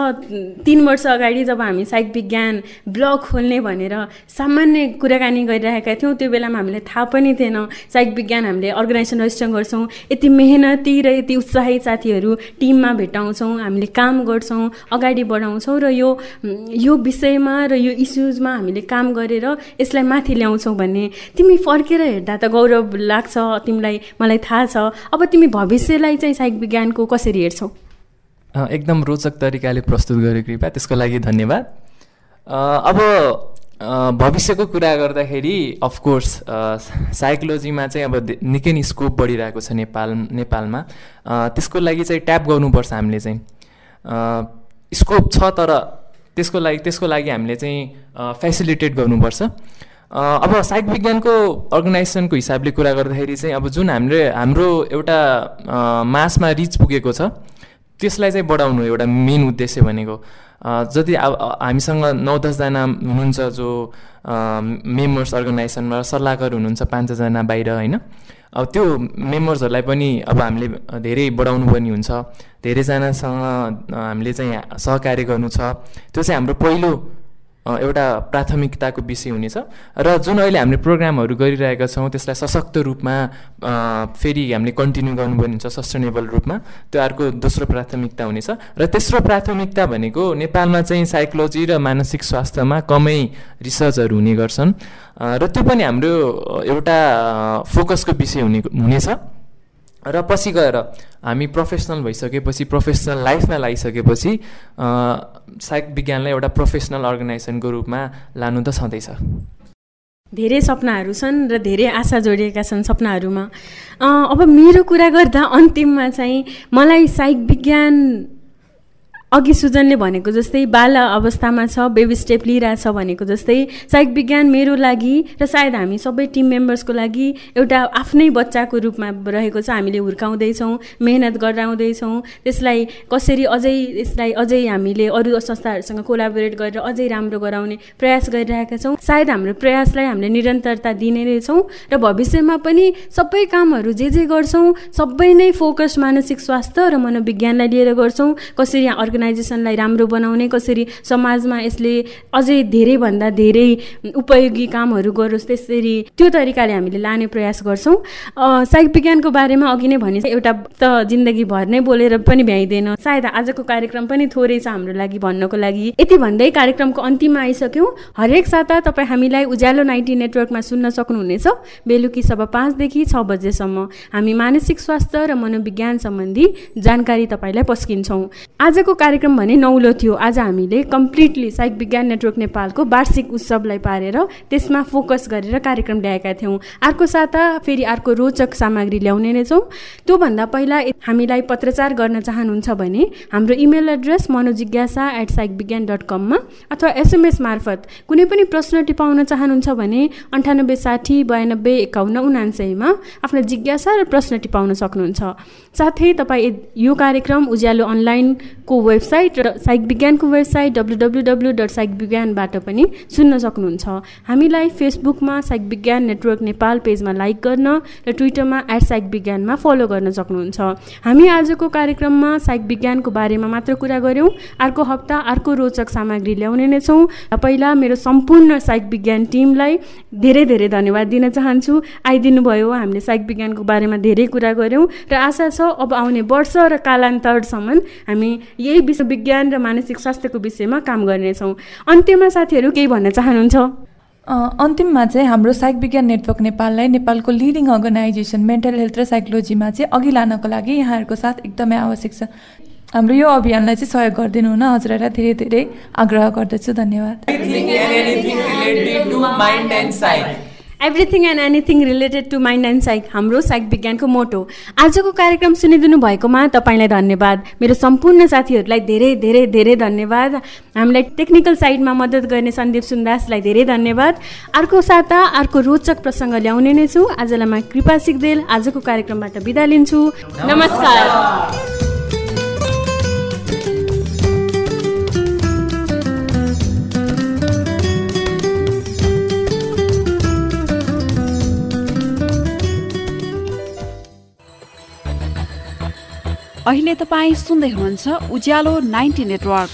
तिन वर्ष अगाडि जब हामी साहित्य विज्ञान ब्लग खोल्ने भनेर सामान्य कुराकानी गरिरहेका थियौँ त्यो बेलामा हामीलाई थाहा पनि थिएन। साहित्य विज्ञान हामीले अर्गनाइजेसन रजिस्टर गर्छौँ। यति मेहनती र यति उत्साहित साथीहरू टिममा भेटाउँछौँ हामीले काम गर्छौँ अगाडि बढाउँछौँ र यो यो विषयमा र यो इस्युजमा हामीले काम गरेर यसलाई माथि ल्याउँछौँ भन्ने। तिमी फर्केर हेर्दा त गौरव लाग्छ तिमीलाई मलाई थाहा छ। अब तिमी भविष्यलाई चाहिँ साहित्य विज्ञानको कसरी हेर्छौ? एकदम रोचक तरिकाले प्रस्तुत गरेको कृपा त्यसको लागि धन्यवाद। अब भविष्यको कुरा गर्दाखेरि अफकोर्स साइकोलोजीमा चाहिँ अब निकै नै स्कोप बढिरहेको छ नेपाल नेपालमा। त्यसको लागि चाहिँ ट्याप गर्नुपर्छ हामीले चाहिँ। स्कोप छ तर त्यसको लागि त्यसको लागि हामीले चाहिँ फेसिलिटेट गर्नुपर्छ। अब साहित्य विज्ञानको अर्गनाइजेसनको हिसाबले कुरा गर्दाखेरि चाहिँ अब जुन हामीले हाम्रो एउटा मासमा रिच पुगेको छ त्यसलाई चाहिँ बढाउनु एउटा मेन उद्देश्य भनेको जति अब हामीसँग नौ दसजना हुनुहुन्छ जो मेम्बर्स अर्गनाइजेसनमा सल्लाहकार हुनुहुन्छ पाँच छजना बाहिर होइन? अब त्यो मेम्बर्सहरूलाई पनि अब हामीले धेरै बढाउनु पर्ने हुन्छ। धेरैजनासँग हामीले चाहिँ सहकार्य गर्नु छ। त्यो चाहिँ हाम्रो पहिलो एउटा प्राथमिकताको विषय हुनेछ। र जुन अहिले हामीले प्रोग्रामहरू गरिरहेका छौँ त्यसलाई सशक्त रूपमा फेरि हामीले कन्टिन्यू गर्नुपर्ने हुन्छ सस्टेनेबल रूपमा। त्यो अर्को दोस्रो प्राथमिकता हुनेछ। र तेस्रो प्राथमिकता भनेको नेपालमा चाहिँ साइकोलोजी र मानसिक स्वास्थ्यमा कमै रिसर्चहरू हुने गर्छन्। र त्यो पनि हाम्रो एउटा फोकसको विषय हुने हुनेछ। र पछि गएर हामी प्रोफेसनल भइसकेपछि प्रोफेसनल लाइफमा लागिसकेपछि साइक विज्ञानलाई एउटा प्रोफेसनल अर्गनाइजेसनको रूपमा लानु त छँदैछ धेरै सपनाहरू छन् र धेरै आशा जोडिएका छन् सपनाहरूमा। अब मेरो कुरा गर्दा अन्तिममा चाहिँ मलाई साइक विज्ञान अघि सुजनले भनेको जस्तै बाल अवस्थामा छ बेबी स्टेप लिइरहेछ भनेको जस्तै साहित्य विज्ञान मेरो लागि र सायद हामी सबै टिम मेम्बर्सको लागि एउटा आफ्नै बच्चाको रूपमा रहेको छ। हामीले हुर्काउँदैछौँ मेहनत गराउँदैछौँ। त्यसलाई कसरी अझै यसलाई अझै हामीले अरू संस्थाहरूसँग कोलाबोरेट गरेर अझै राम्रो गराउने प्रयास गरिरहेका छौँ। सायद हाम्रो प्रयासलाई हामीले निरन्तरता दिने नै छौँ र भविष्यमा पनि सबै कामहरू जे जे गर्छौँ सबै नै फोकस मानसिक स्वास्थ्य र मनोविज्ञानलाई लिएर गर्छौँ। कसरी अर्ग अर्गनाइजेसनलाई राम्रो बनाउने कसरी समाजमा यसले अझै धेरैभन्दा धेरै उपयोगी कामहरू गरोस् त्यसरी त्यो तरिकाले हामीले लाने प्रयास गर्छौँ। साहित्य विज्ञानको बारेमा अघि नै भने एउटा त जिन्दगीभर नै बोलेर पनि भ्याइँदैन। सायद आजको कार्यक्रम पनि थोरै छ हाम्रो लागि भन्नको लागि। यति भन्दै कार्यक्रमको अन्तिममा आइसक्यौँ। हरेक साता तपाईँ हामीलाई उज्यालो नाइन्टी नेटवर्कमा सुन्न सक्नुहुनेछ। बेलुकी सभा पाँचदेखि छ बजेसम्म हामी मानसिक स्वास्थ्य र मनोविज्ञान सम्बन्धी जानकारी तपाईँलाई पस्किन्छौँ। आजको कार्यक्रम भने नौलो थियो। आज हामीले कम्प्लिटली साहित्य विज्ञान नेटवर्क नेपालको वार्षिक उत्सवलाई पारेर त्यसमा फोकस गरेर कार्यक्रम ल्याएका थियौँ। अर्को साता फेरि अर्को रोचक सामग्री ल्याउने नै छौँ। त्योभन्दा पहिला हामीलाई पत्रचार गर्न चाहनुहुन्छ भने हाम्रो इमेल एड्रेस मनोजिज्ञासा एट साहित्य विज्ञान डट कममा अथवा एसएमएस मार्फत कुनै पनि प्रश्न टिपाउन चाहनुहुन्छ भने अन्ठानब्बे साठी बयानब्बे एकाउन्न उनान्सयमा आफ्नो जिज्ञासा र प्रश्न टिपाउन सक्नुहुन्छ। साथै तपाईँ यो कार्यक्रम उज्यालो अनलाइनको वेब वेबसाइट र साइक विज्ञानको website W W W dot psych विज्ञानबाट पनि सुन्न सक्नुहुन्छ। हामीलाई फेसबुकमा साइक विज्ञान नेटवर्क नेपाल पेजमा लाइक गर्न र ट्विटरमा एट साइक विज्ञानमा फलो गर्न सक्नुहुन्छ। हामी आजको कार्यक्रममा साइक विज्ञानको बारेमा मात्र कुरा गऱ्यौँ। अर्को हप्ता अर्को रोचक सामग्री ल्याउने नै छौँ। पहिला मेरो सम्पूर्ण साइक विज्ञान टिमलाई धेरै धेरै धन्यवाद दिन चाहन्छु। आइदिनु भयो हामीले साइक विज्ञानको बारेमा धेरै कुरा गऱ्यौँ। र आशा छ अब आउने वर्ष र कालान्तरसम्म हामी यही विश्व विज्ञान र मानसिक स्वास्थ्यको विषयमा काम गर्नेछौँ। अन्त्यमा साथीहरू केही भन्न चाहनुहुन्छ? अन्तिममा चाहिँ हाम्रो साइक विज्ञान नेटवर्क नेपाललाई नेपालको लिडिङ अर्गनाइजेसन मेन्टल हेल्थ र साइकोलोजीमा चाहिँ अघि लानको लागि यहाँहरूको साथ एकदमै आवश्यक छ। हाम्रो यो अभियानलाई चाहिँ सहयोग गरिदिनु हुन हजुरहरूलाई धेरै धेरै आग्रह गर्दछु। धन्यवाद। Everything and anything related to mind and psych हाम्रो साइक विज्ञानको मोटो। आजको कार्यक्रम सुनिदिनु भएकोमा तपाईँलाई धन्यवाद। मेरो सम्पूर्ण साथीहरूलाई धेरै धेरै धेरै धन्यवाद। हामीलाई टेक्निकल साइडमा मद्दत गर्ने सन्दीप सुन्दासलाई धेरै धन्यवाद। अर्को साता अर्को रोचक प्रसङ्ग ल्याउने नै छु। आजलाई म कृपा सिक्देल आजको कार्यक्रमबाट बिदा लिन्छु। नमस्कार। अहिले तपाईँ सुन्दै हुनुहुन्छ उज्यालो नाइन्टी नेटवर्क।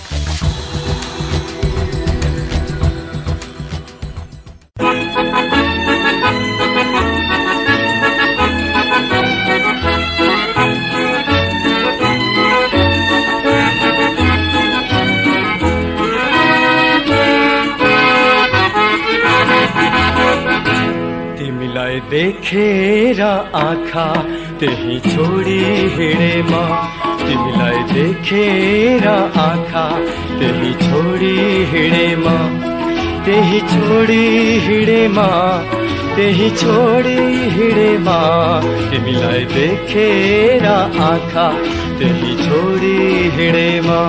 देखेर आँखा त्यही छोडी हिँडेमा तिमीलाई देखेर आँखा। त्यही छोडी हिँडेमा त्यही छोडी हिँडेमा त्यही छोडी हिँडेमा तिमीलाई देखेर आँखा। त्यही छोडी हिँडेमा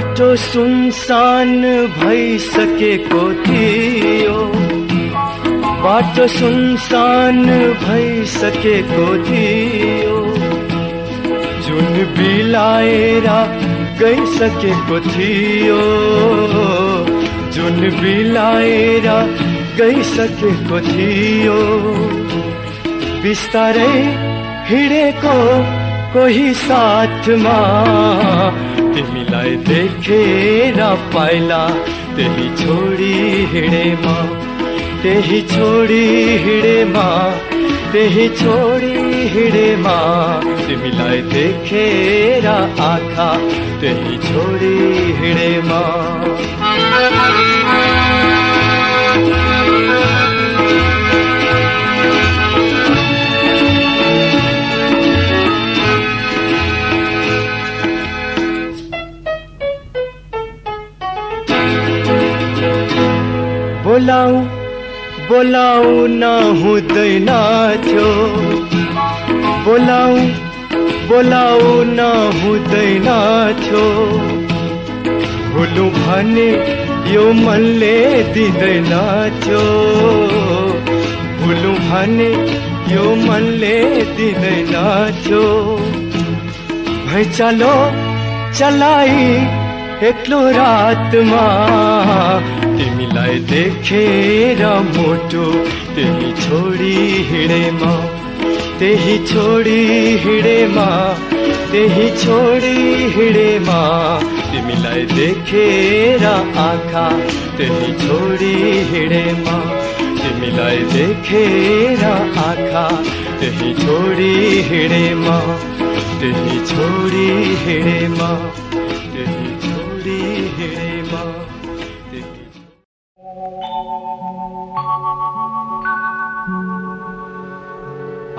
बाटो सुनसान भइसकेको थियो। बाटो सुनसान भइसकेको थियो। जुन बिलाएर गइसकेको थियो। जुन बिलाएर गइसकेको थियो। बिस्तारै हिँडेको कोही साथमा तिमीलाई देखेर पाइला त्यही छोडी हिँडेमा त्यही छोडी हिँडेमा त्यही छोडी हिँडेमा। तिमीलाई देखेर आँखा त्यही छोडी हिँडेमा। बोलाउ बोलाउन हुँदैन थियो बोलाउ बोलाउन हुँदैन थियो भुलु भने यो मनले दिँदैन थियो भुलु भने यो मनले दिँदैन थियो चलो चलाई एक्लो रातमा। तिमीलाई देखेर मोटो त्यही छोडी हिँडेमा त्यही छोडी हिँडेमा त्यही छोडी हिँडेमा तिमीलाई देखेर आँखा त्यही छोडी हिँडेमा तिमीलाई देखेर आँखा त्यही छोडी हिँडेमा त्यही छोडी हिँडेमा।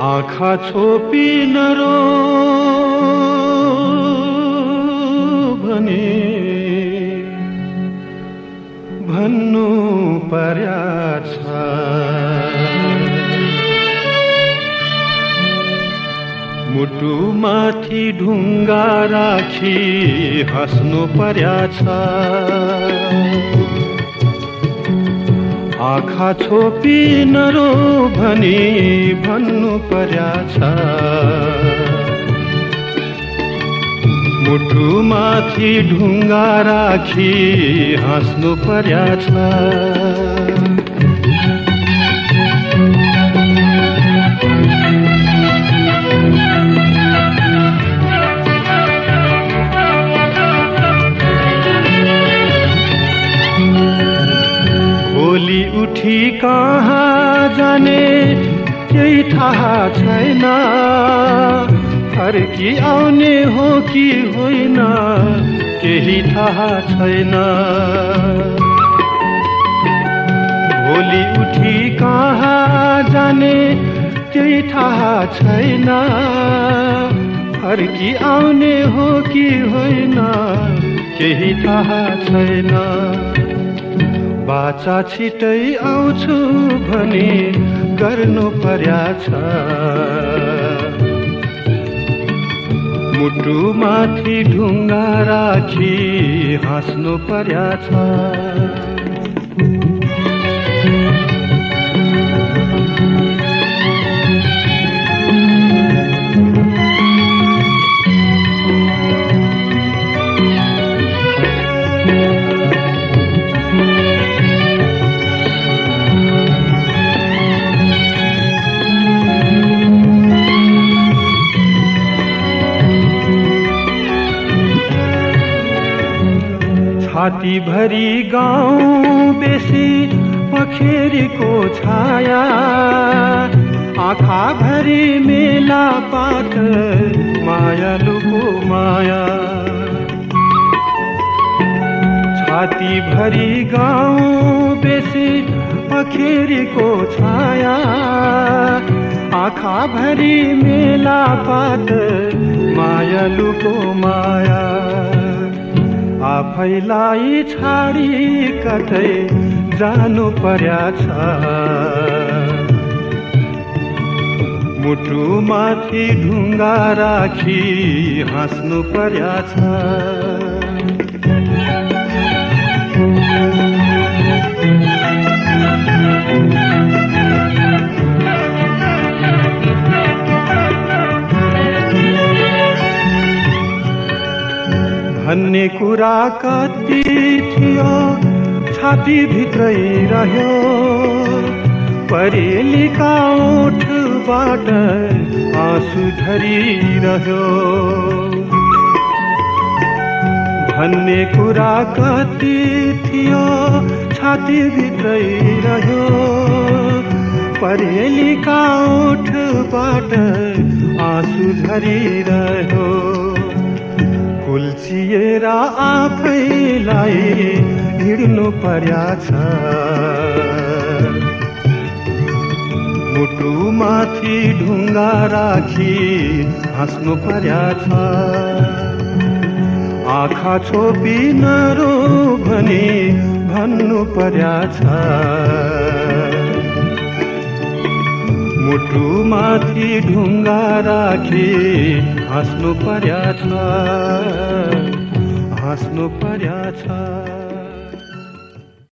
आँखा छोपी नरो भने भन्नु पर्या छ। मुटुमाथि ढुङ्गा राखी हाँस्नु पर्या छ। आँखा छोपी नरो भनी भन्नु पर्या छ। मुटुमाथि ढुङ्गा राखी हाँस्नु पर्या छ। उठी कहाँ जाने? केही थाहा छैन। फर्की आउने हो कि होइन केही थाहा छैन। भोलि उठी कहाँ जाने? केही थाहा छैन। फर्की आउने हो कि होइन केही थाहा छैन। बाचा छिटै आउँछु भने गर्नु पर्या छ। मुटुमाथि ढुङ्गा राखी हाँस्नु पर्या छ। छातीभरि गाउँ बेसी पखेरीको छाया। आँखाभरि मेला पात मायालुको माया। छातीभरि गाउँ बेसी पखेरीको छाया। आँखाभरि मेला पात मायालुको माया। आफैलाई छाडी कतै जानु पर्या छ। मुटुमाथि ढुङ्गा राखी हाँस्नु पर्या छ। भन्ने कुरा कति थियो छातीभित्रै रह्यो। परेलीका ओठबाट आँसु झरिरह्यो। भन्ने कुरा कति थियो छातीभित्रै रह्यो। परेलीका ओठबाट आँसु झरिरह्यो। कुल्चिएर आफैलाई हिँड्नु पर्या छ। मुटुमाथि ढुङ्गा राखी हाँस्नु पर्या छ। आँखा छोपी भने भन्नु पर्या छ। मुटुमाथि ढुङ्गा राखी हाँस्नु पर्या छ हाँस्नु पर्या छ।